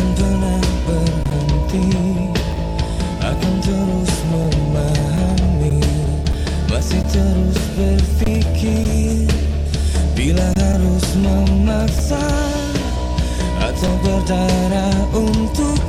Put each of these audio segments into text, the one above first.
takkan pernah berhenti. Akan terus memahami. Masih terus berpikir. Bila harus memaksa Atau berdarah untuk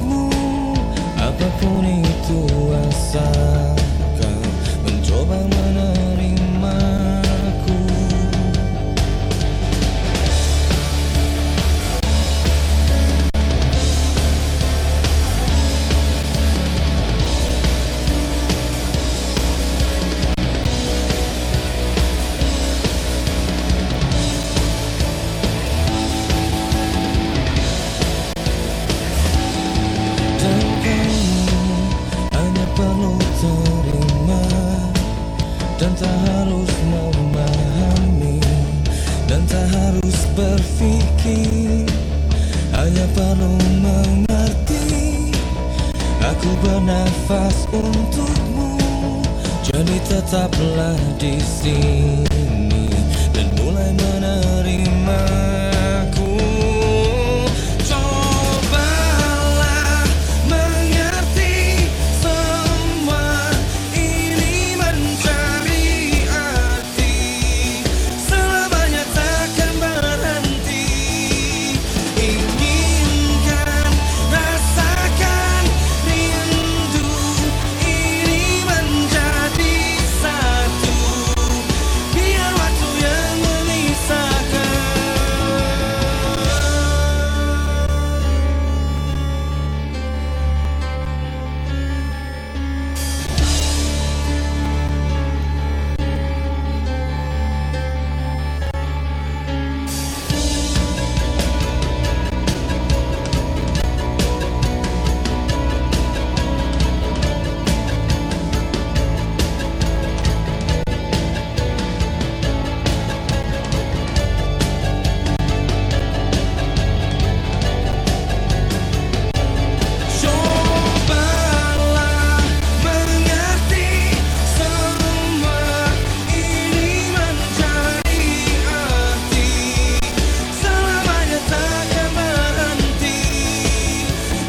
berpikir Hanya perlu mengerti. Aku bernafas untukmu Jadi tetaplah di sini. Dan mulai menerima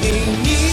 em mim.